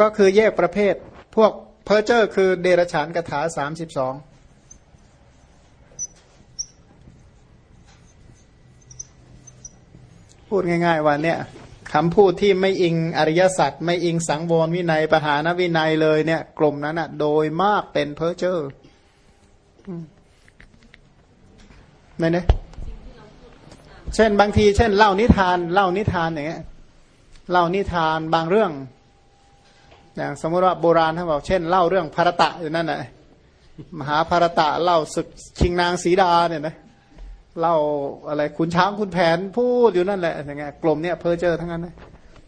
ก็คือแยกประเภท พวกเพอร์เจอร์ คือเดรฉานกถาสามสิบสองพูดง่าย ๆ ว่าเนี่ยคำพูดที่ไม่อิงอริยสัจไม่อิงสังวรวินัยปหานวินัยเลยเนี่ย กลุ่มนั้นอะ โดยมากเป็นเพอร์เจอร์ไม่เนี่ยเช่นบางที เช่น เล่านิทาน เล่านิทานอย่างเงี้ยเล่านิทานบางเรื่อง อย่างสมมติว่าโบราณท่านบอกเช่นเล่าเรื่องภารตะอยู่นั่นแหละมหาภารตะเล่าศึกชิงนางสีดาเนี่ยนะเล่าอะไรคุณช้างคุณแผนพูดอยู่นั่นแหละอย่างเงี้ยกลุ่มเนี้ยเพอเจอทั้งนั้นนะ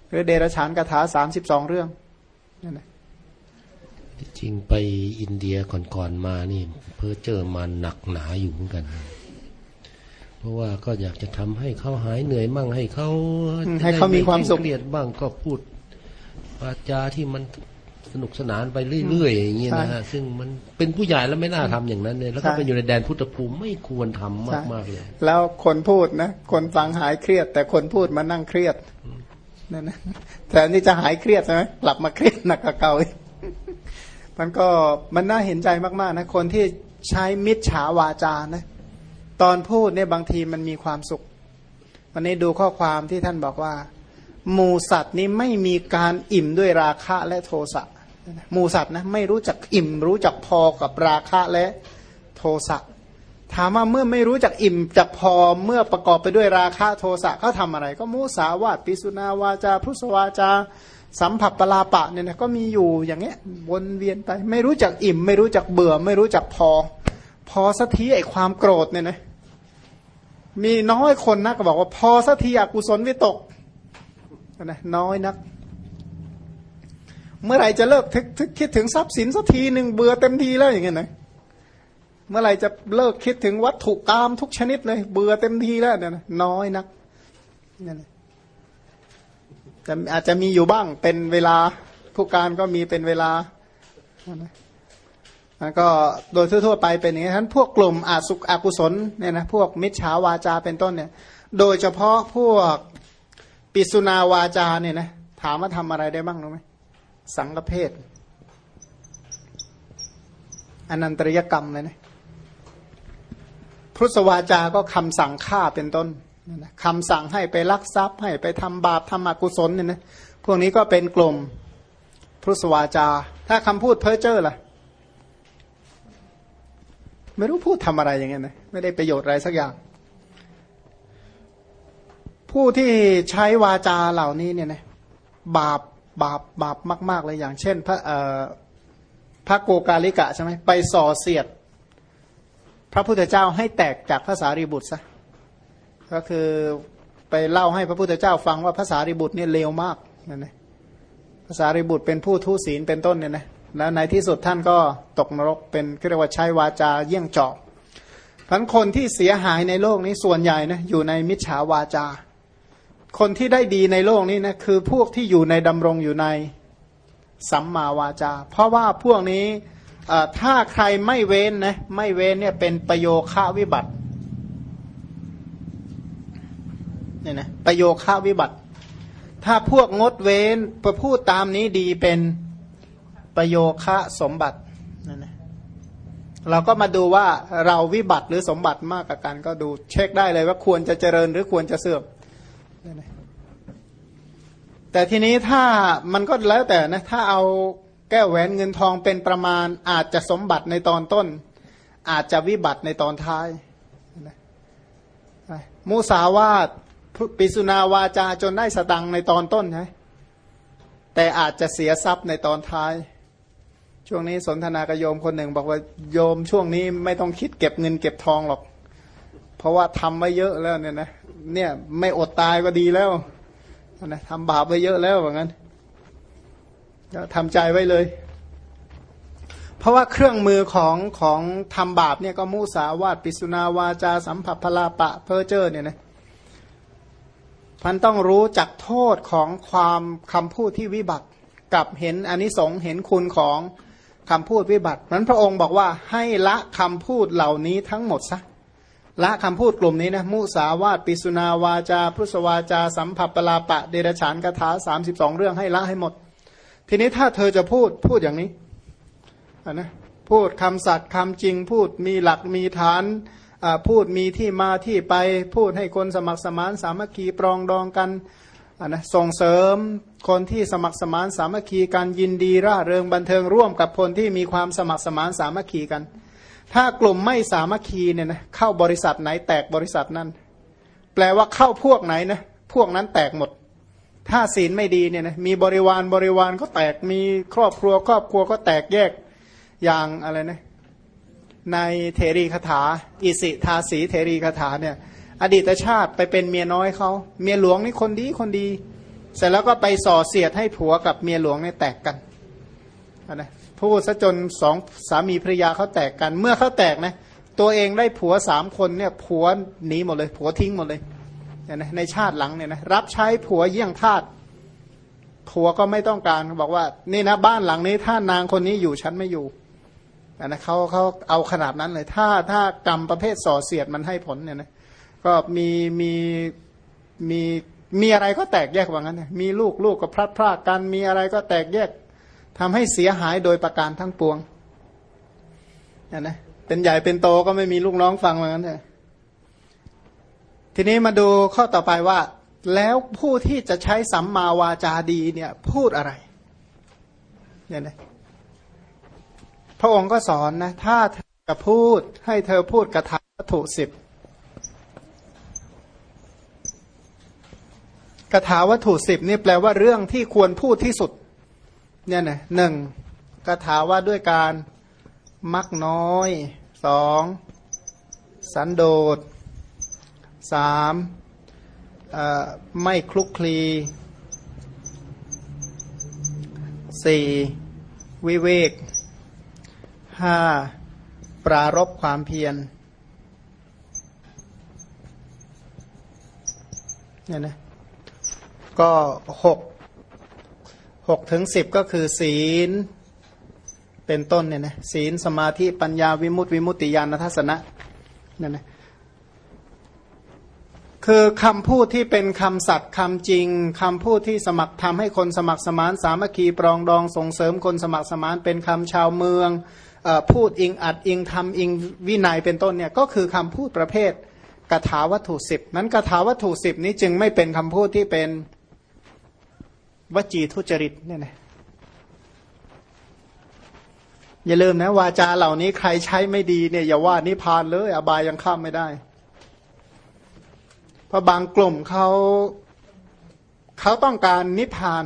หรือเดรฉานคาถาสามสิบสองเรื่องนั่นแหละจริงไปอินเดียก่อนๆมานี่ เพอเจอมาหนักหนาอยู่เหมือนกัน เพราะว่าก็อยากจะทำให้เขาหายเหนื่อยมั่งให้เขาให้เขามีความสุขเกลียดบ้างก็พูด วาจาที่มันสนุกสนานไปเรื่อยๆอย่างเงี้ยนะฮะซึ่งมันเป็นผู้ใหญ่แล้วไม่น่าทำอย่างนั้นเลยแล้วก็เป็นอยู่ในแดนพุทธภูมิไม่ควรทำมากๆเลยแล้วคนพูดนะคนฟังหายเครียด แต่คนพูดมานั่งเครียดนั่นนะแต่นี่จะหายเครียดใช่ไหมกลับมาเครียดหนักกว่าเก่ามันก็มันน่าเห็นใจมากๆนะคนที่ใช้มิจฉาวาจานะตอนพูดเนี่ยบางทีมันมีความสุข วันนี้ดูข้อความที่ท่านบอกว่า หมูสัตว์นี้ไม่มีการอิ่มด้วยราคะและโทสะหมูสัตว์นะไม่รู้จักอิ่มรู้จักพอกับราคะและโทสะถามว่าเมื่อไม่รู้จักอิ่มจักพอเมื่อประกอบไปด้วยราคะโทสะเขาทาอะไร ก็มุสาวาตปิสุนาวาจาพุสวาจา สัมผัสปลาปะเนี่ยนะก็มีอยู่อย่างเงี้ยวนเวียนไป ไม่รู้จักอิ่ม ไม่รู้จักเบื่อ ไม่รู้จักพอ พอสักทีไอความโกรธเนี่ยนะมีน้อยคนนะก็บอกว่าพอสักทีอกุศลวิตก นะน้อยนัก เมื่อไหร่จะเลิกทึกทึกคิดถึงทรัพย์สินสักทีหนึ่งเบื่อเต็มทีแล้วอย่างเงี้ยนะเมื่อไหร่จะเลิกคิดถึงวัตถุกรรมทุกชนิดเลย เบื่อเต็มทีแล้วเนี่ยน้อยนักนี่นจะอาจจะมีอยู่บ้างเป็นเวลาผู้การก็มีเป็นเวลาแล้วก็โดยทั่วๆไปเป็นอย่างนี้ทั้นพวกกลุ่มอาสุกอกุศลเนี่ยนะพวกมิจฉาวาจาเป็นต้นเนี่ย โดยเฉพาะพวก ปิสุนาวาจาเนี่ยนะถามว่าทำอะไรได้บ้างรู้ไหมสังฆเพศอนันตริยกรรมเลยนะพุทธวาจาก็คำสั่งฆ่าเป็นต้นคำสั่งให้ไปลักทรัพย์ ให้ไปทำบาปทำอกุศลเนี่ยนะพวกนี้ก็เป็นกลุ่มพุทธวาจา ถ้าคำพูดเพ้อเจ้อล่ะ ไม่รู้พูดทำอะไรอย่างเงี้ยนะไม่ได้ประโยชน์อะไรสักอย่าง ผู้ที่ใช้วาจาเหล่านี้เนี่ยนะบาปบาปบาปมาก ๆ เลยอย่างเช่น พระพระโกกาลิกะใช่ไหมไปส่อเสียด พระพุทธเจ้าให้แตกจากภาษารีบุตรซะก็คือไปเล่าให้พระพุทธเจ้าฟังว่าภาษารีบุตรเนี่ยเลวมากนั่นเองภาษารีบุตรเป็นผู้ทุศีลเป็นต้นเนี่ยนะแล้วในที่สุดท่านก็ตกนรกเป็นเรียกว่าใช้วาจาเยี่ยงจาะพันคนที่เสียหายในโลกนี้ส่วนใหญ่นะอยู่ในมิจฉาวาจา คนที่ได้ดีในโลกนี้นะคือพวกที่อยู่ในดำรงอยู่ในสัมมาวาจา เพราะว่าพวกนี้ถ้าใครไม่เว้นนะไม่เว้นเนี่ยเป็นประโยค่าวิบัติเนี่ยนะประโยค่าวิบัติ ถ้าพวกงดเว้นประพูดตามนี้ดีเป็นประโยคะสมบัตินั่นนะเราก็มาดูว่าเราวิบัติหรือสมบัติมากกว่ากันก็ดูเช็คได้เลยว่าควรจะเจริญหรือควรจะเสื่อม แต่ทีนี้ถ้ามันก็แล้วแต่นะถ้าเอาแก้วแหวนเงินทองเป็นประมาณ อาจจะสมบัติในตอนต้น อาจจะวิบัติในตอนท้ายมุสาวาตปิสุนาวาจาจนได้สตังในตอนต้นใช่แต่อาจจะเสียทรัพย์ในตอนท้าย ช่วงนี้สนทนากับโยมคนหนึ่ง บอกว่าโยมช่วงนี้ไม่ต้องคิดเก็บเงินเก็บทองหรอก เพราะว่าทำไว้เยอะแล้วเนี่ยนะ เนี่ยไม่อดตายก็ดีแล้วนะทำบาปไปเยอะแล้วว่างั้นก็ทำใจไว้เลย เพราะว่าเครื่องมือของของทำบาปเนี่ยก็มุสาวาตปิสุนาวาจาสัมผัสพลาปะเพอเจอร์เนี่ยนะพันต้องรู้จักโทษของความคำพูดที่วิบัติกับเห็นอนนิสงส์เห็นคุณของคำพูดวิบัตินั้นพระองค์บอกว่าให้ละคำพูดเหล่านี้ทั้งหมดซะ ละคำพูดกลุ่มนี้นะมุสาวาตปิสุนาวาจา พุสวาจา สัมผัสปลาปะเดรฉานคาถาสามสิบสองเรื่องให้ละให้หมด ทีนี้ถ้าเธอจะพูดพูดอย่างนี้นะพูดคำสัตย์คำจริงพูดมีหลักมีฐานพูดมีที่มาที่ไป พูดให้คนสมัครสมานสามัคคีปรองดองกันนะส่งเสริมคนที่สมัครสมานสามัคคีกันยินดีร่าเริงบันเทิงร่วมกับคนที่มีความสมัครสมานสามัคคีกัน ถ้ากลุ่มไม่สามัคคีเนี่ยนะเข้าบริษัทไหนแตกบริษัทนั้น แปลว่าเข้าพวกไหนนะพวกนั้นแตกหมด ถ้าศีลไม่ดีเนี่ยนะมีบริวารบริวารก็แตกมีครอบครัว ครอบครัวก็แตกแยกอย่างอะไรนะในเทรีคาถา อิสิทาสีเทรีคาถาเนี่ย อดีตชาติไปเป็นเมียน้อยเขาเมียหลวงนี่คนดีคนดี เสร็จแล้วก็ไปส่อเสียดให้ผัวกับเมียหลวงเนี่ยแตกกัน นะพูดซะจนสองสามีภรรยาเขาแตกกัน เมื่อเขาแตกนะตัวเองได้ผัวสามคนเนี่ยผัวหนีหมดเลย ผัวทิ้งหมดเลยนี่ยในชาติหลังเนี่ยนะรับใช้ผัวเยี่ยงทาสผัวก็ไม่ต้องการบอกว่า นี่นะบ้านหลังนี้ถ้านางคนนี้อยู่ฉันไม่อยู่นะเขาเขาเอาขนาดนั้นเลย ถ้าถ้ากรรมประเภทส่อเสียดมันให้ผลเนี่ยนะก็มีมีมีมีอะไรก็แตกแยกว่างั้น มีลูกลูกก็พลัดพรากกันมีอะไรก็แตกแยก ทำให้เสียหายโดยประการทั้งปวงนะนะเป็นใหญ่เป็นโตก็ไม่มีลูกน้องฟังว่างั้นเลยทีนี้มาดูข้อต่อไปว่า แล้วผู้ที่จะใช้สัมมาวาจาดีเนี่ยพูดอะไรเนี่ยนะพระองค์ก็สอนนะถ้าเธอจะพูดให้เธอพูดกระถาวัตถุสิบกระถาวัตถุสิบนี่แปลว่าเรื่องที่ควรพูดที่สุด เนี่ยนะหนึ่งกระถาว่าด้วยการมักน้อยสองสันโดษสามไม่คลุกคลีสี่วิเวกห้าปรารบความเพียรเนี่ยนะก็หก หกถึงสิบก็คือศีลเป็นต้นเนี่ยนะศีลสมาธิปัญญาวิมุตติวิมุตติญาณทัศนะเนี่ยนะคือคำพูดที่เป็นคำสัตย์คำจริงคำพูดที่สมัครทำให้คนสมัครสมานสามัคคีปรองดองส่งเสริมคนสมัครสมานเป็นคำชาวเมืองพูดอิงอัดอิงทำอิงวินัยเป็นต้นเนี่ยก็คือคำพูดประเภทกถาวัตถุสิบนั้นกถาวัตถุสิบนี้จึงไม่เป็นคำพูดที่เป็น วจีทุจริตเนี่ยนะอย่าลืมนะ วาจาเหล่านี้ใครใช้ไม่ดีเนี่ยอย่าว่านิพานเลยอบายยังข้ามไม่ได้ เพราะบางกลุ่มเขาเขาต้องการนิพาน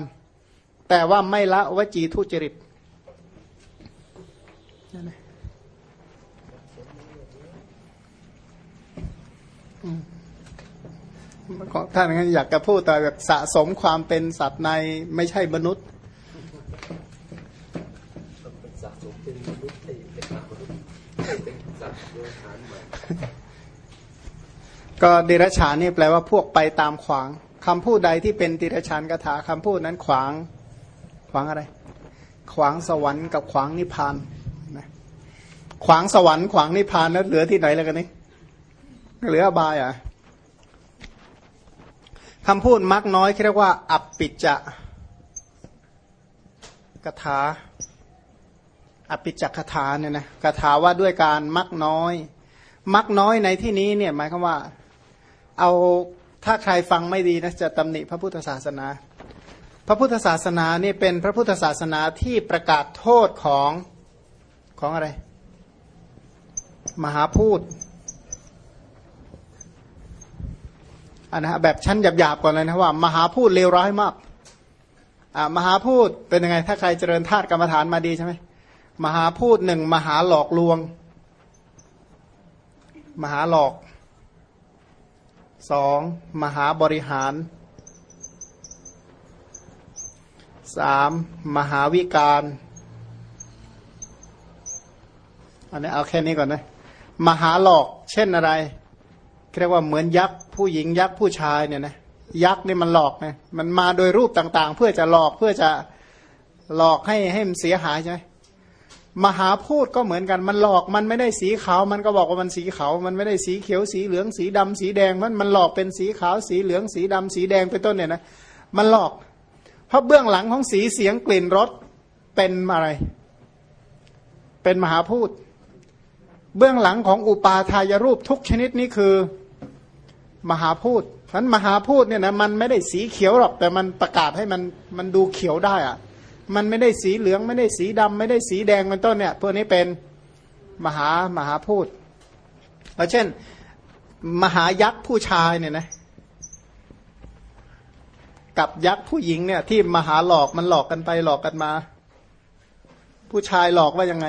แต่ว่าไม่ละวจีทุจริต ท่านอยากจะพูดแต่แบบสะสมความเป็นสัตว์ในไม่ใช่มนุษย์ก็ดิรชานนี่แปลว่าพวกไปตามขวางคำพูดใดที่เป็นดิรชานคาถาคำพูดนั้นขวาง ขวางอะไร ขวางสวรรค์กับขวางนิพพานนะขวางสวรรค์ขวางนิพพานแล้วเหลือที่ไหนแล้วกันนี่เหลืออบายอะ คำพูดมักน้อยเรียกว่า อัปปิจะกถาอปิจักถาเนี่ยนะกถาว่าด้วยการมักน้อย มักน้อยในที่นี้เนี่ยหมายความว่า เอาถ้าใครฟังไม่ดีนะจะตำหนิพระพุทธศาสนา พระพุทธศาสนานี่เป็นพระพุทธศาสนาที่ประกาศโทษของของอะไร มหาพูด อันนะแบบชั้นหยาบๆก่อนเลยนะว่า มหาพูดเลวร้ายมากอ่ามหาพูดเป็นยังไง ถ้าใครเจริญธาตุกรรมฐานมาดีใช่ไหมมหาพูดหนึ่งมหาหลอกลวง มหาหลอกสองมหาบริหารสามมหาวิการอันนี้เอาแค่นี้ก่อนนะ มหาหลอกเช่นอะไร เรียกว่าเหมือนยักษ์ผู้หญิงยักษ์ผู้ชายเนี่ยนะยักษ์นี่มันหลอกไงมันมาโดยรูปต่างๆ เพื่อจะหลอกเพื่อจะหลอกให้ให้มันเสียหายใช่ไหมมหาพูดก็เหมือนกันมันหลอกมันไม่ได้สีขาว มันก็บอกว่ามันสีขาวมันไม่ได้สีเขียวสีเหลืองสีดำสีแดงมันมันหลอกเป็นสีขาวสีเหลืองสีดำสีแดงเป็นต้นเนี่ยนะมันหลอก เพราะเบื้องหลังของสีเสียงกลิ่นรสเป็นอะไร เป็นมหาพูด เบื้องหลังของอุปาทายรูปทุกชนิดนี้คือ มหาพูดฉะนั้นมหาพูดเนี่ยนะมันไม่ได้สีเขียวหรอก แต่มันประกาศให้มันมันดูเขียวได้อะมันไม่ได้สีเหลืองไม่ได้สีดำไม่ได้สีแดงเป็นต้นเนี่ยพวกนี้เป็นมหามหาพูดเพราะเช่น มหายักษ์ผู้ชายเนี่ยนะกับยักษ์ผู้หญิงเนี่ย ที่มหาหลอกมันหลอกกันไปหลอกกันมา ผู้ชายหลอกว่ายังไง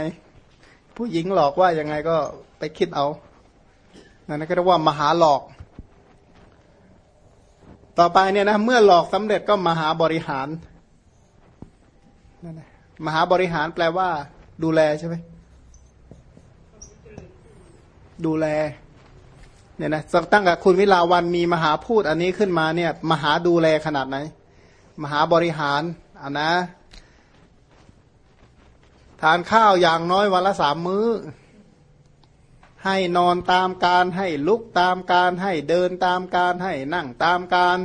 ผู้หญิงหลอกว่ายังไงก็ไปคิดเอานั่นก็เรียกว่ามหาหลอก ต่อไปเนี่ยนะเมื่อหลอกสำเร็จก็มหาบริหารนั่นนะมหาบริหารแปลว่า ดูแลใช่ไหมดูแลเนี่ยนะตั้งแต่คุณวิลาวันมีมหาพูดอันนี้ขึ้นมาเนี่ย มหาดูแลขนาดไหน มหาบริหารอะนะ ทานข้าวอย่างน้อยวันละสามมื้อ ให้นอนตามการให้ลุกตามการให้เดินตามการให้นั่งตามการ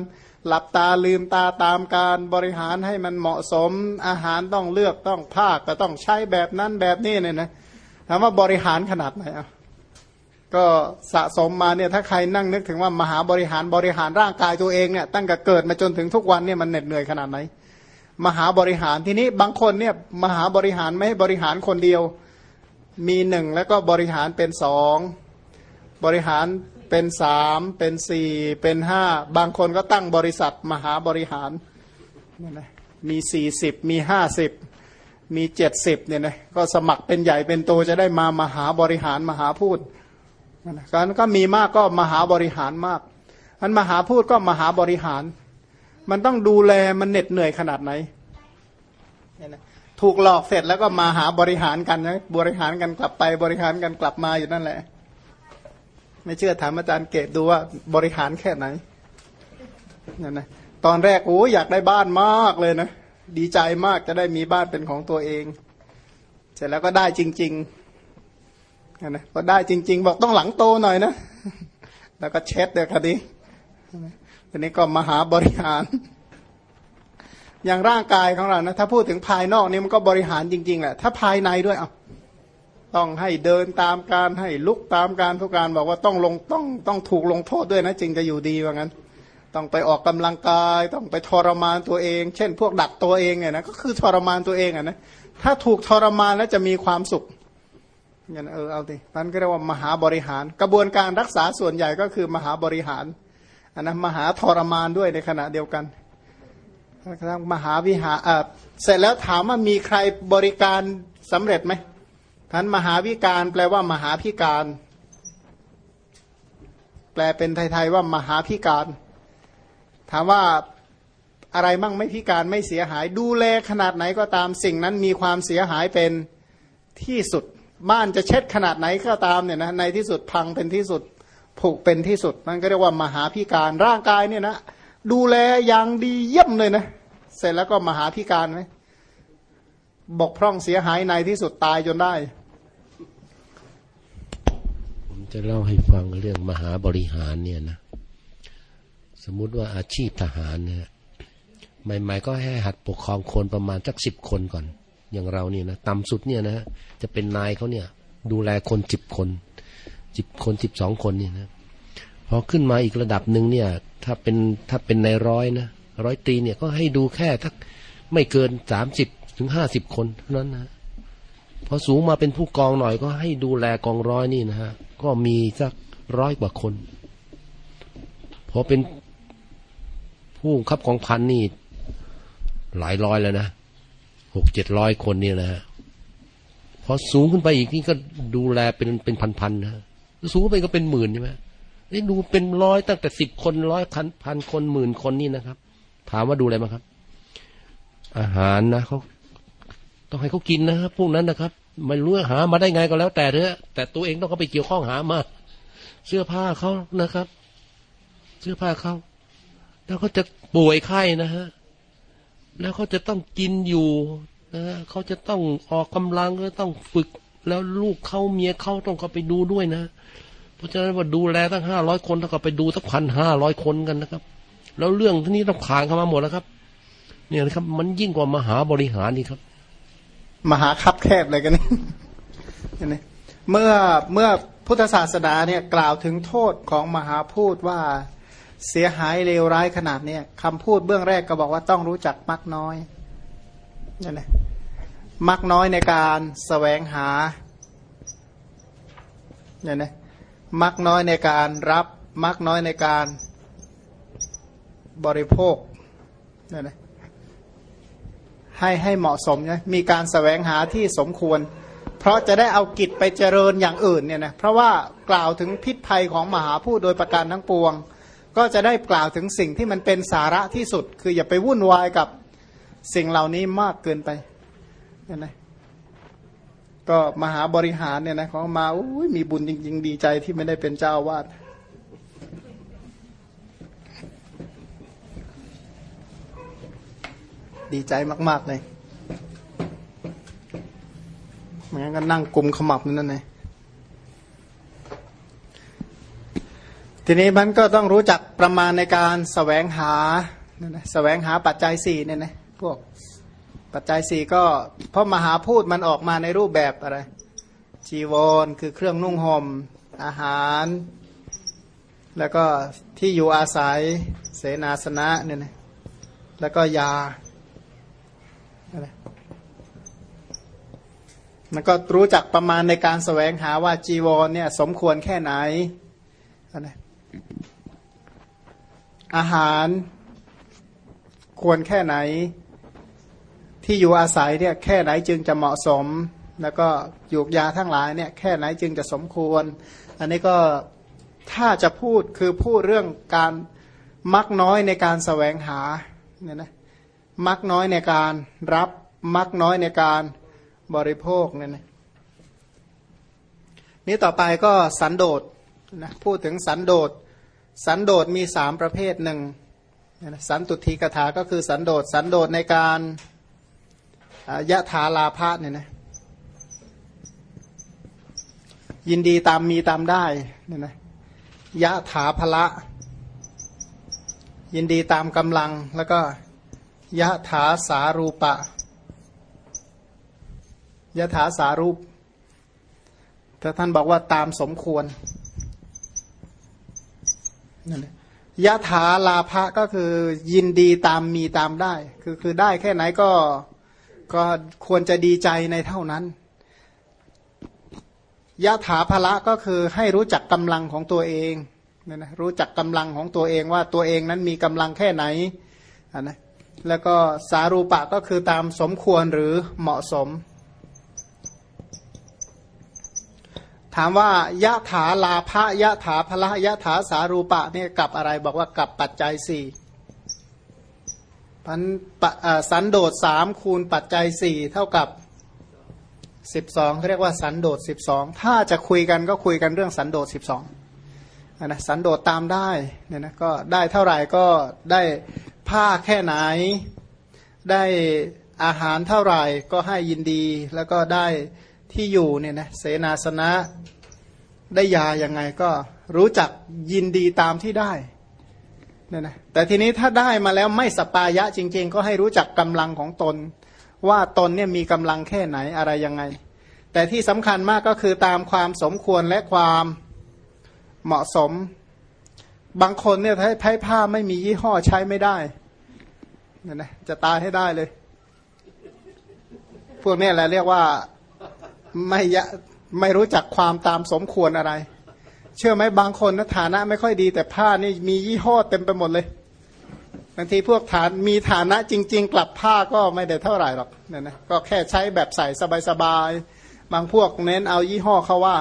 หลับตาลืมตาตามการบริหารให้มันเหมาะสม อาหารต้องเลือกต้องภาคก็ต้องใช้แบบนั้นแบบนี้เนี่ยนะถามว่าบริหารขนาดไหนอะก็สะสมมาเนี่ยถ้าใครนั่งนึกถึงว่ามหาบริหารบริหารร่างกายตัวเองเนี่ยตั้งแต่เกิดมาจนถึงทุกวันเนี่ยมันเหน็ดเหนื่อยขนาดไหน มหาบริหารทีนี้บางคนเนี่ยมหาบริหารไม่ให้บริหารคนเดียว มีหนึ่งแล้วก็บริหารเป็นสองบริหารเป็นสามเป็นสี่เป็นห้าบางคนก็ตั้งบริษัทมหาบริหารนี่นะมีสี่สิบมีห้าสิบมีเจ็ดสิบเนี่ยนะก็สมัครเป็นใหญ่เป็นโตจะได้มามหาบริหารมหาพูดการก็มีมากก็มหาบริหารมากมันมหาพูดก็มหาบริหาร มันต้องดูแลมันเหน็ดเหนื่อยขนาดไหนเนี่ยนะ ถูกหลอกเสร็จแล้วก็มาหาบริหารกันนะบริหารกันกลับไปบริหารกันกลับมาอยู่นั่นแหละ ไม่เชื่อถามอาจารย์เกตดูว่าบริหารแค่ไหนนั่นนะตอนแรกโอ้อยากได้บ้านมากเลยนะดีใจมากจะได้มีบ้านเป็นของตัวเอง เสร็จแล้วก็ได้จริงๆนะพอได้จริง ๆ บอกต้องหลังโตหน่อยนะแล้วก็เช็ดเดี๋ยวคดีทีนี้ก็มาหาบริหาร อย่างร่างกายของเรานะถ้าพูดถึงภายนอกนี่มันก็บริหารจริงๆแหละถ้าภายในด้วยอะต้องให้เดินตามการให้ลุกตามการทุกการบอกว่าต้องลงต้องต้องถูกลงโทษด้วยนะจึงจะอยู่ดีว่างั้น ต้องไปออกกำลังกาย ต้องไปทรมานตัวเอง เช่น พวกดัดตัวเองเนี่ยนะก็คือทรมานตัวเองอะนะถ้าถูกทรมานแล้วจะมีความสุขงั้นเออเอาดินั้นก็เรียกว่ามหาบริหาร กระบวนการรักษาส่วนใหญ่ก็คือมหาบริหารอันนะมหาทรมานด้วยในขณะเดียวกัน มหาวิหารเสร็จแล้วถามว่ามีใครบริการสำเร็จไหมท่านมหาวิการแปลว่ามหาพิการ แปลเป็นไทยๆว่ามหาพิการ ถามว่าอะไรมั่งไม่พิการไม่เสียหาย ดูแลขนาดไหนก็ตามสิ่งนั้นมีความเสียหายเป็นที่สุด บ้านจะเช็ดขนาดไหนก็ตามเนี่ยนะในที่สุดพังเป็นที่สุดผุเป็นที่สุดนั่นก็เรียกว่ามหาพิการร่างกายเนี่ยนะ ดูแลอย่างดีเยี่ยมเลยนะ เสร็จแล้วก็มหาพิการไหมบกพร่องเสียหายในที่สุดตายจนได้ ผมจะเล่าให้ฟังเรื่องมหาบริหารเนี่ยนะ สมมุติว่าอาชีพทหารเนี่ยใหม่ ๆ ก็ให้หัดปกครองคนประมาณสักสิบคนก่อน อย่างเราเนี่ยนะต่ำสุดเนี่ยนะจะเป็นนายเขาเนี่ย ดูแลคนจิบคนจิบคนจิบสองคนเนี่ยนะ พอขึ้นมาอีกระดับหนึ่งเนี่ย ถ้าเป็นถ้าเป็นในร้อยนะร้อยตีเนี่ยก็ให้ดูแค่ทักไม่เกินสามสิบถึงห้าสิบคนเท่านั้นนะพอสูงมาเป็นผู้กองหน่อยก็ให้ดูแลกองร้อยนี่นะฮะ ก็มีสักร้อยกว่าคนพอเป็นผู้ขับกองพันนี่ หลายร้อยแล้วนะหกเจ็ดร้อยคนเนี่ยนะฮะพอสูงขึ้นไปอีกนี่ก็ดูแลเป็นเป็นพันๆนะสูงไปก็เป็นหมื่นใช่ไหม นี่ดูเป็นร้อยตั้งแต่สิบคนร้อยพันพันคนหมื่นคนนี่นะครับ ถามว่าดูอะไรมาครับ อาหารนะเขาต้องให้เขากินนะครับพวกนั้นนะครับไม่รู้หามาได้ไงก็แล้ว แต่เถอะแต่ตัวเองต้องเขาไปเกี่ยวข้องหามา เสื้อผ้าเขานะครับ เสื้อผ้าเขาแล้วเขาจะป่วยไข้นะฮะแล้วเขาจะต้องกินอยู่นะเขาจะต้องออกกำลังก็ต้องฝึก แล้วลูกเขาเมียเขาต้องเขาไปดูด้วยนะ เพราะฉะนั้นว่าดูแลตั้งห้าร้อยคนเท่ากับไปดูสักพันห้าร้อยคนกันนะครับ แล้วเรื่องที่นี้ต้องผ่านเข้ามาหมดแล้วครับ เนี่ยนะครับ มันยิ่งกว่ามหาบริหารนี่ครับ มหาคับแคบเลยกันนี่เมเมื่อเมื่อพุทธศาสนาเนี่ยกล่าวถึงโทษของมหาพูดว่าเสียหายเลวร้ายขนาดเนี้ยคำพูดเบื้องแรกก็บอกว่าต้องรู้จักมักน้อยนี่นะมักน้อยในการสแสวงหาเนี่ยนะ มักน้อยในการรับ มักน้อยในการบริโภคเนี่ยนะให้ให้เหมาะสมนะมีการสแสวงหาที่สมควร เพราะจะได้เอากิจไปเจริญอย่างอื่นเนี่ยนะเพราะว่ากล่าวถึงพิษภัยของมหาพูดโดยประการทั้งปวง ก็จะได้กล่าวถึงสิ่งที่มันเป็นสาระที่สุด คืออย่าไปวุ่นวายกับสิ่งเหล่านี้มากเกินไปเนี่ยนะ ก็มหาบริหารเนี่ยนะของมาอุ้ยมีบุญจริง ๆ ดีใจที่ไม่ได้เป็นเจ้าวาดดีใจมาก ๆ เลยไมันก็นั่งกลุ่มขมับนั่นเองทีนี้มันก็ต้องรู้จักประมาณในการสแสวงหาเนี่ยนะแสวงหาปัจจัยสี่เนี่ยนะพวก ปัจจัยสี่ก็เพราะมหาพูดมันออกมาในรูปแบบอะไร จีวรคือเครื่องนุ่งหม่มอาหาร แล้วก็ที่อยู่อาศัยเสนาสนะเนี่ยนะแล้วก็ยามันก็รู้จักประมาณในการแสวงหาว่าจีวรเนี่ยสมควรแค่ไหนนะอาหารควรแค่ไหน ที่อยู่อาศัยเนี่ยแค่ไหนจึงจะเหมาะสม แล้วก็ยูกยาทั้งหลายเนี่ยแค่ไหนจึงจะสมควร อันนี้ก็ถ้าจะพูดคือพูดเรื่องการมักน้อยในการแสวงหาเนี่ยนะมักน้อยในการรับมักน้อยในการบริโภคเนี่ยนะนี่ต่อไปก็สันโดษนะพูดถึงสันโดษสันโดษมีสามประเภทหนึ่งสันตุทีกถาก็คือสันโดษสันโดษในการ ยะถาลาภะเนี่ยนะยินดีตามมีตามได้เนี่ยนะยะถาภละ ยินดีตามกำลังแล้วก็ยะถาสารูปะยะถาสารูปถ้าท่านบอกว่าตามสมควรนั่นแหละยะถาลาภะก็คือยินดีตามมีตามได้ คือคือได้แค่ไหนก็ ก็ควรจะดีใจในเท่านั้นยะถาภละก็คือให้รู้จักกำลังของตัวเองเนี่ยนะรู้จักกำลังของตัวเองว่าตัวเองนั้นมีกำลังแค่ไหนนะแล้วก็สารูปะก็คือตามสมควรหรือเหมาะสม ถามว่ายะถาลาภะยะถาพละยะถาสารูปะเนี่ยกับอะไรบอกว่ากับปัจจัยสี่ พันสันโดษสามคูณปัจจัยสี่เท่ากับสิบสองเขาเรียกว่าสันโดษสิบสองถ้าจะคุยกันก็คุยกันเรื่องสันโดษสิบสองนะสันโดษตามได้เนี่ยนะก็ได้เท่าไหร่ก็ได้ผ้าแค่ไหน ได้อาหารเท่าไหร่ก็ให้ยินดีแล้วก็ได้ที่อยู่เนี่ยนะเสนาสนะได้ยาอย่างไงก็รู้จักยินดีตามที่ได้ เนี่ยนะแต่ทีนี้ถ้าได้มาแล้วไม่สปายะจริง ๆ ก็ให้รู้จักกำลังของตน ว่าตนเนี่ยมีกำลังแค่ไหนอะไรยังไง แต่ที่สำคัญมากก็คือตามความสมควรและความเหมาะสม บางคนเนี่ยใช้ผ้าไม่มียี่ห้อใช้ไม่ได้เนี่ยนะจะตายให้ได้เลย พวกนี้แหละเรียกว่าไม่ยะไม่รู้จักความตามสมควรอะไร เชื่อไหมบางคนนะฐานะไม่ค่อยดี แต่ผ้านี่มียี่ห้อเต็มไปหมดเลยบางทีพวกฐานมีฐานะจริง ๆ กลับผ้าก็ไม่ได้เท่าไหร่หรอกเนี่ยนะก็แค่ใช้แบบใส่สบายๆบางพวกเน้นเอายี่ห้อเขาว่า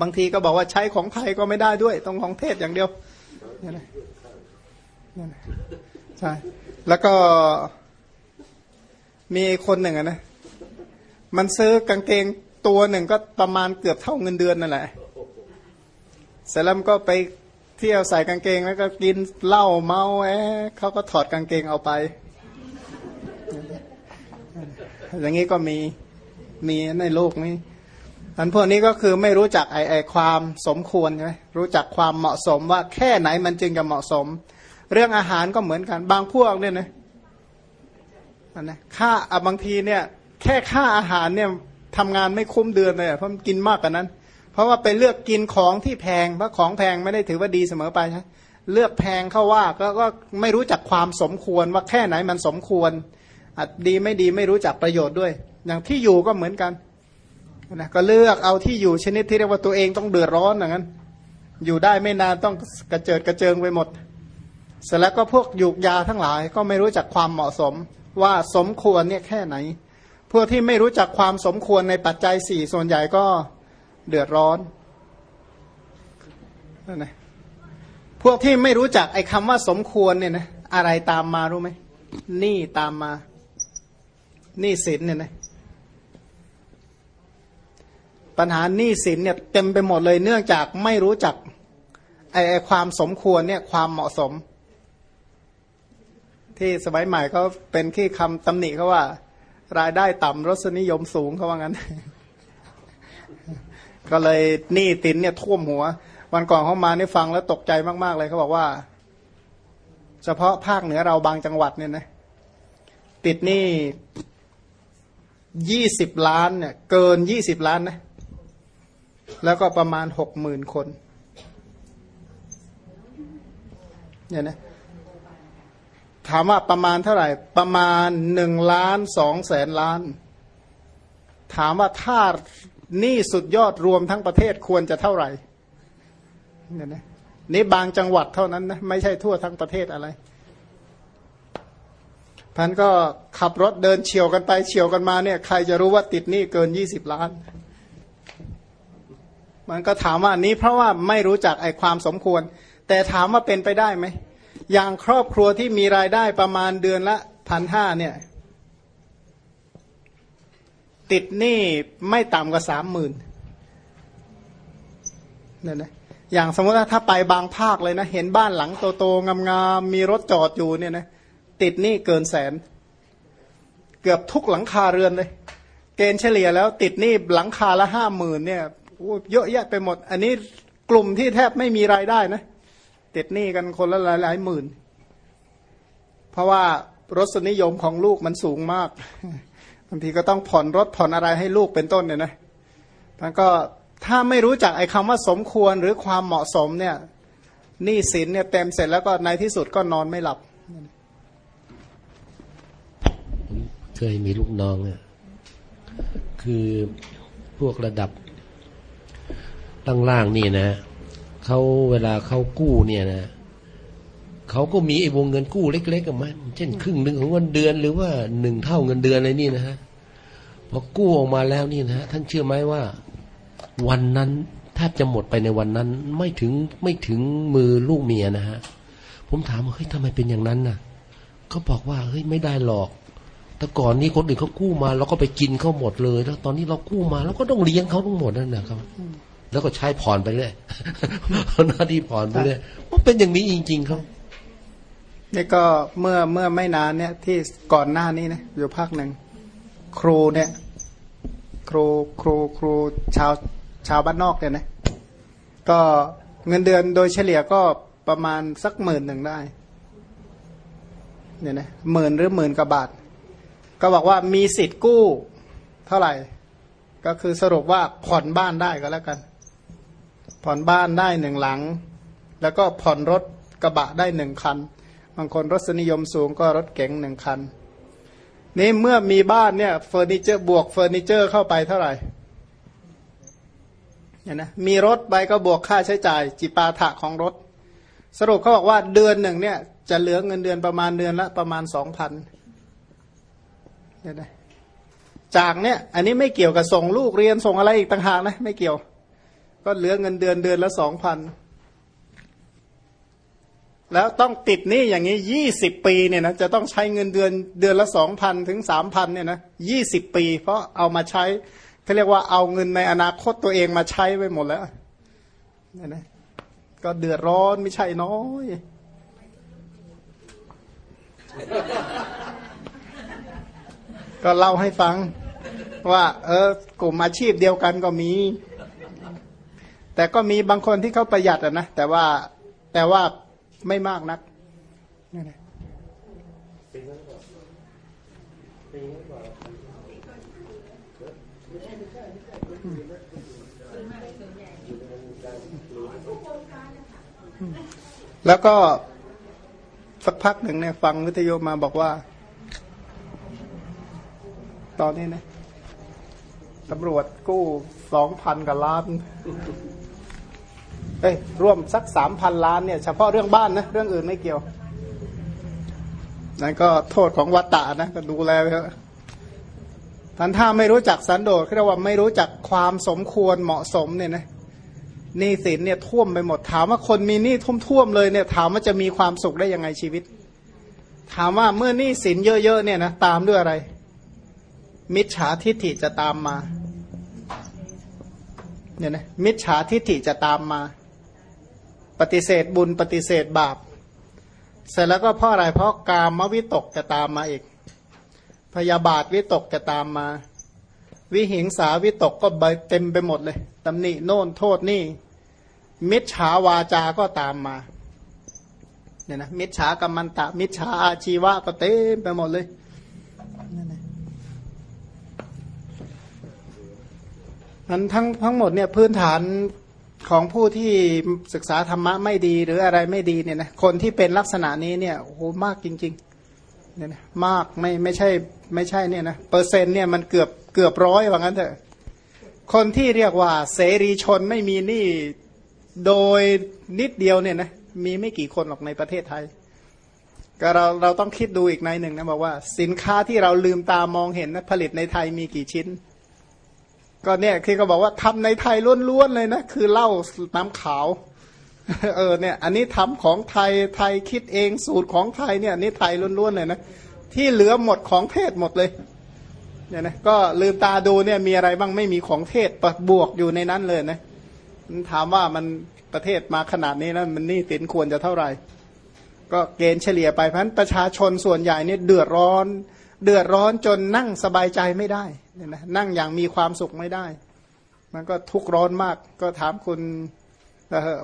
บางทีก็บอกว่าใช้ของไทยก็ไม่ได้ด้วยต้องของเทศอย่างเดียวเนี่ยนะใช่แล้วก็มีคนหนึ่งนะมันซื้อกางเกงตัวหนึ่งก็ประมาณเกือบเท่าเงินเดือนนั่นแหละ เสร็จแล้วก็ไปเที่ยวใส่กางเกงแล้วก็กินเหล้าเมาแอะเขาก็ถอดกางเกงเอาไป อย่างนี้ก็มีมีในโลกนี้อันพวกนี้ก็คือไม่รู้จักไอไอความสมควรใช่ไหมรู้จักความเหมาะสมว่าแค่ไหนมันจึงจะเหมาะสม เรื่องอาหารก็เหมือนกัน บางพวกเนี่ยนะอันนะค่าบางทีเนี่ย แค่ค่าอาหารเนี่ยทำงานไม่คุ้มเดือนเลยเพราะมันกินมากกว่านั้น เพราะว่าไปเลือกกินของที่แพงเพราะของแพงไม่ได้ถือว่าดีเสมอไปใช่เลือกแพงเข้าว่าก็ก็ไม่รู้จักความสมควรว่าแค่ไหนมันสมควรอะดีไม่ดีไม่รู้จักประโยชน์ด้วย อย่างที่อยู่ก็เหมือนกันนะก็เลือกเอาที่อยู่ชนิดที่เรียกว่าตัวเองต้องเดือดร้อนอย่างนั้น อยู่ได้ไม่นานต้องกระเจิดกระเจิงไปหมด เสร็จแล้วก็พวกยูกยาทั้งหลายก็ไม่รู้จักความเหมาะสมว่าสมควรเนี่ยแค่ไหน พวกที่ไม่รู้จักความสมควรในปัจจัยสี่ส่วนใหญ่ก็ เดือดร้อนนั่นนะพวกที่ไม่รู้จักไอ้คำว่าสมควรเนี่ยนะอะไรตามมารู้ไหมหนี่ตามมาหนี่สินเนี่ยนะปัญหาหนี้สินเนี่ยเต็มไปหมดเลยเนื่องจากไม่รู้จักไอ้ไอความสมควรเนี่ยความเหมาะสม ที่สมัยใหม่เขาเป็นที่คำตำหนิเขาว่า รายได้ต่ำรสนิยมสูงเขาว่างั้น ก็เลยหนี้ตินเนี่ยท่วมหัว วันก่อนเขามานี่ฟังแล้วตกใจมากๆเลยเขาบอกว่า เฉพาะภาคเหนือเราบางจังหวัดเนี่ยนะติดหนี้ยี่สิบล้านเนี่ย เกินยี่สิบล้านนะแล้วก็ประมาณหกหมื่นคนเนี่ยนะถามว่าประมาณเท่าไหร่ ประมาณหนึ่งล้านสองแสนล้าน ถามว่าถ้า นี่สุดยอดรวมทั้งประเทศควรจะเท่าไหร่เนี่ยนะนี่บางจังหวัดเท่านั้นนะไม่ใช่ทั่วทั้งประเทศอะไรพันก็ขับรถเดินเฉียวกันไปเฉียวกันมาเนี่ยใครจะรู้ว่าติดหนี้เกินยี่สิบล้าน มันก็ถามว่านี้เพราะว่าไม่รู้จักไอความสมควร แต่ถามว่าเป็นไปได้ไหม อย่างครอบครัวที่มีรายได้ประมาณเดือนละพันห้าเนี่ย ติดหนี้ไม่ต่ำกว่าสามหมื่นเนี่ยนะอย่างสมมติว่าถ้าไปบางภาคเลยนะ เห็นบ้านหลังโตๆงามๆมีรถจอดอยู่เนี่ยนะติดหนี้เกินแสน เกือบทุกหลังคาเรือนเลย เกณฑ์เฉลี่ยแล้วติดหนี้หลังคาละห้าหมื่นเนี่ยเยอะแยะไปหมด อันนี้กลุ่มที่แทบไม่มีรายได้นะติดหนี้กันคนละหลายหลายหมื่น เพราะว่ารสนิยมของลูกมันสูงมาก บางทีก็ต้องผ่อนรถผ่อนอะไรให้ลูกเป็นต้นเนี่ยนะมันก็ถ้าไม่รู้จักไอ้คำว่าสมควรหรือความเหมาะสมเนี่ยหนี้สินเนี่ยเต็มเสร็จแล้วก็ในที่สุดก็นอนไม่หลับ เคยมีลูกน้องเนี่ยคือพวกระดับล่างๆนี่นะเขาเวลาเขากู้เนี่ยนะ เขาก็มีไอ้วงเงินกู้เล็กๆกับมันเช่น ครึ่งหนึ่งของเงินเดือนหรือว่าหนึ่งเท่าเงินเดือนอะไรนี่นะฮะพอกู้ออกมาแล้วนี่นะท่านเชื่อไหมว่า วันนั้นแทบจะหมดไปในวันนั้น ไม่ถึงไม่ถึงมือลูกเมียนะฮะผมถามว่าเฮ้ยทำไมเป็นอย่างนั้นน่ะเขาบอกว่าเฮ้ยไม่ได้หรอกแต่ก่อนนี้คนอื่นเขากู้มาเราก็ไปกินเขาหมดเลยแล้วตอนนี้เรากู้มาเราก็ต้องเลี้ยงเขาทั้งหมดนั่นนะครับแล้วก็ใช้ผ่อนไปเรื่อยหน้าที่ผ่อนไปเรื่อยมันเป็นอย่างนี้จริง ๆ ครับ นี่ก็เมื่อเมื่อไม่นานเนี่ยที่ก่อนหน้านี้นะอยู่ภาคหนึ่งครูเนี่ย ครูครูครูชาวชาวบ้านนอกเนี่ยนะก็เงินเดือนโดยเฉลี่ยก็ประมาณสักหมื่นหนึ่งได้เนี่ยนะหมื่นหรือหมื่นกว่าบาท ก็บอกว่ามีสิทธิ์กู้เท่าไหร่ ก็คือสรุปว่าผ่อนบ้านได้ก็แล้วกัน ผ่อนบ้านได้หนึ่งหลัง แล้วก็ผ่อนรถกระบะได้หนึ่งคัน บางคนรสนิยมสูงก็รถเก๋งหนึ่งคัน นี่เมื่อมีบ้านเนี่ยเฟอร์นิเจอร์บวกเฟอร์นิเจอร์เข้าไปเท่าไหร่เนี่ยนะมีรถไปก็บวกค่าใช้จ่าย จิปาถะของรถ สรุปเขาบอกว่าเดือนหนึ่งเนี่ย จะเหลือเงินเดือนประมาณเดือนละประมาณสองพันเนี่ยนะจากเนี่ยอันนี้ไม่เกี่ยวกับส่งลูกเรียนส่งอะไรอีกต่างหากนะไม่เกี่ยว ก็เหลือเงินเดือนเดือนละสองพัน แล้วต้องติดหนี้อย่างนี้ยี่สิบปีเนี่ยนะจะต้องใช้เงินเดือนเดือนละสองพันถึงสามพันเนี่ยนะยี่สิบปี เพราะเอามาใช้เขาเรียกว่าเอาเงินในอนาคตตัวเองมาใช้ไว้หมดแล้วเนี่ยนะก็เดือดร้อนไม่ใช่น้อยก็เล่าให้ฟัง ว่า เออกลุ่มอาชีพเดียวกันก็มี แต่ก็มีบางคนที่เขาประหยัดอะนะแต่ว่าแต่ว่า ไม่มากนักแล้วก็สักพักหนึ่งเนี่ยฟังวิทยุมาบอกว่า ตอนนี้นะตำรวจกู้สองพันกว่าล้าน เอ้ยร่วมสักสามพันล้านเนี่ยเฉพาะเรื่องบ้านนะ เรื่องอื่นไม่เกี่ยว นั่นก็โทษของวัตตะนะก็ดูแลไปเถอะท่านถ้าไม่รู้จักสันโดษเรียกว่าไม่รู้จักความสมควรเหมาะสมเนี่ยนะหนี้สินเนี่ยท่วมไปหมดถามว่าคนมีหนี้ท่วมท่วมเลยเนี่ยถามว่าจะมีความสุขได้ยังไงชีวิต ถามว่าเมื่อหนี้สินเยอะๆเนี่ยนะตามด้วยอะไร มิจฉาทิฏฐิจะตามมาเนี่ยนะมิจฉาทิฏฐิจะตามมา ปฏิเสธบุญปฏิเสธบาป เสร็จแล้วก็เพราะอะไรเพราะกามวิตกจะตามมาอีก พยาบาทวิตกจะตามมา วิหิงสาวิตกก็เต็มไปหมดเลยตำหนิโน่นโทษนี่ มิจฉาวาจาก็ตามมาเนี่ยนะมิจฉากรรมันตะ มิจฉาอาชีวะก็เต็มไปหมดเลยนั้นทั้งทั้งหมดเนี่ยพื้นฐาน ของผู้ที่ศึกษาธรรมะไม่ดีหรืออะไรไม่ดีเนี่ยนะคนที่เป็นลักษณะนี้เนี่ยโอ้โหมากจริงๆเนี่ยนะมากไม่ไม่ใช่ไม่ใช่เนี่ยนะเปอร์เซ็นต์เนี่ยมันเกือบเกือบร้อยว่างั้นเถอะคนที่เรียกว่าเสรีชนไม่มีนี้โดยนิดเดียวเนี่ยนะมีไม่กี่คนหรอกในประเทศไทย ก็เราเราต้องคิดดูอีกในหนึ่งนะบอกว่า สินค้าที่เราลืมตามองเห็นนะผลิตในไทยมีกี่ชิ้น ก็เนี่ยคือก็บอกว่าทำในไทยล้วนๆเลยนะ คือเหล้าน้ำขาวเออเนี่ย อันนี้ทำของไทยไทยคิดเองสูตรของไทยเนี่ยอันนี้ไทยล้วนๆเลยนะที่เหลือหมดของเทศหมดเลยเนี่ยนะก็ลืมตาดูเนี่ยมีอะไรบ้างไม่มีของเทศปะบวกอยู่ในนั้นเลยนะถามว่ามันประเทศมาขนาดนี้แล้วมันนี่สินควรจะเท่าไหร่ ก็เกณฑ์เฉลี่ยไปเพราะประชาชนส่วนใหญ่เนี่ยเดือดร้อน เดือดร้อนจนนั่งสบายใจไม่ได้เนี่ยนะนั่งอย่างมีความสุขไม่ได้ มันก็ทุกร้อนมากก็ถามคุณ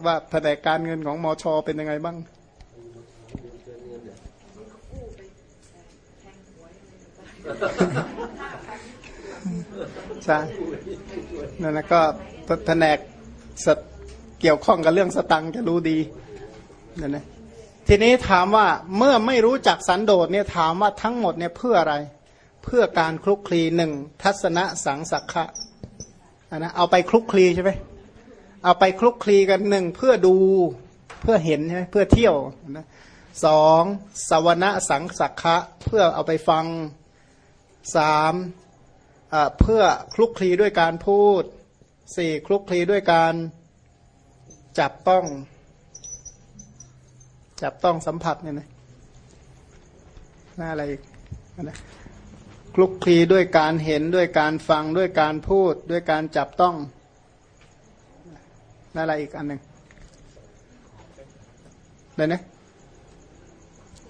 ว่าแผนกการเงินของมอชอเป็นยังไงบ้างใช่นั่นแหละก็แผนกเกี่ยวข้องกับเรื่องสตังจะรู้ดีนั่นนะ ทีนี้ถามว่าเมื่อไม่รู้จักสันโดษเนี่ยถามว่าทั้งหมดเนี่ยเพื่ออะไร เพื่อการคลุกคลีหนึ่งทัศนะสังสักขะนะเอาไปคลุกคลีใช่ไหมเอาไปคลุกคลีกันหนึ่งเพื่อดูเพื่อเห็นใช่ไหมเพื่อเที่ยวนะสองสวนะสังสักขะเพื่อเอาไปฟังสามเพื่อคลุกคลีด้วยการพูดสี่คลุกคลีด้วยการจับต้อง จับต้องสัมผัสเนี่ยนะน่าอะไรอีกนะคลุกคลีด้วยการเห็นด้วยการฟังด้วยการพูดด้วยการจับต้องนั่นอะไรอีกอันหนึ่งเลยนะ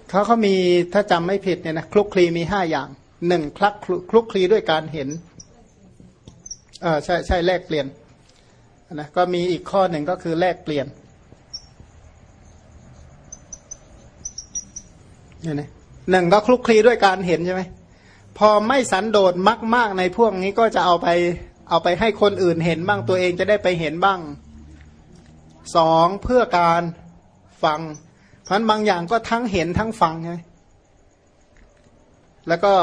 เขาเขามีถ้าจำไม่ผิดเนี่ยนะคลุกคลีมีห้าอย่างหนึ่งคลักคลุกคลีด้วยการเห็นเออใช่ใช่แลกเปลี่ยนนะก็มีอีกข้อหนึ่งก็คือแลกเปลี่ยน เนี่ยนะหนึ่งก็คลุกคลีด้วยการเห็นใช่ไหมพอไม่สันโดษมาก ๆ ในพวกนี้ก็จะเอาไปเอาไปให้คนอื่นเห็นบ้างตัวเองจะได้ไปเห็นบ้างสองเพื่อการฟัง เพราะบางอย่างก็ทั้งเห็นทั้งฟังไงแล้วก็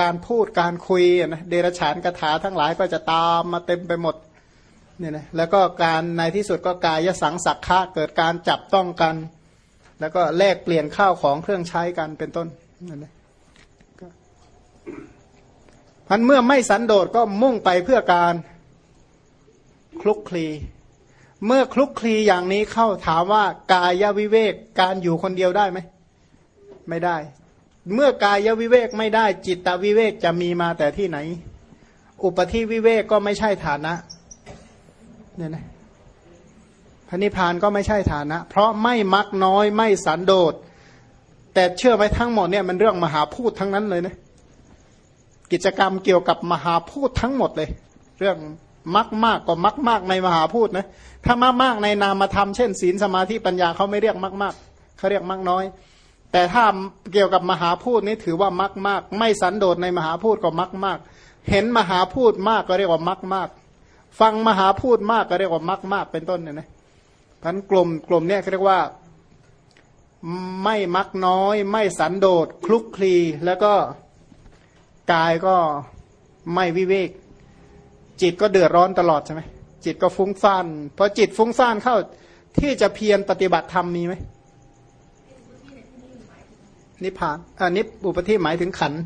การพูดการคุยนะเดรฉานคาถาทั้งหลายก็จะตามมาเต็มไปหมดเนี่ยนะแล้วก็การในที่สุดก็กายสังสักขะเกิดการจับต้องกัน แล้วก็แลกเปลี่ยนข้าวของเครื่องใช้กันเป็นต้นนั่นนะพันเมื่อไม่สันโดษก็มุ่งไปเพื่อการคลุกคลี เมื่อคลุกคลีอย่างนี้เข้าถามว่ากายวิเวกการอยู่คนเดียวได้ไหมไม่ได้ เมื่อกายวิเวกไม่ได้ จิตตวิเวกจะมีมาแต่ที่ไหน อุปธิวิเวกก็ไม่ใช่ฐานะเนี่ยนะ พระนิพพานก็ไม่ใช่ฐานะ เพราะไม่มักน้อยไม่สันโดษ แต่เชื่อไหมทั้งหมดเนี่ยมันเรื่องมหาพูดทั้งนั้นเลยนะกิจกรรมเกี่ยวกับมหาพูดทั้งหมดเลย เรื่องมักมากก็มักมากในมหาพูดนะถ้ามากมากในนามธรรมเช่นศีลสมาธิปัญญาเขาไม่เรียกมากมากเขาเรียกมากน้อย แต่ถ้าเกี่ยวกับมหาพูดนี้ถือว่ามักมาก ไม่สันโดษในมหาพูดก็มักมาก เห็นมหาพูดมากก็เรียกว่ามักมาก ฟังมหาพูดมากก็เรียกว่ามักมากเป็นต้นเนี่ยนะ พันกลุ่มกลุ่มเนี่ยเรียกว่าไม่มักน้อย ไม่สันโดษคลุกคลีแล้วก็กายก็ไม่วิเวก จิตก็เดือดร้อนตลอดใช่ไหมจิตก็ฟุ้งซ่านพอจิตฟุ้งซ่านเข้าที่จะเพียรปฏิบัติธรรมมีไหมนิพพานอ่านิอุปธิหมายถึงขันธ์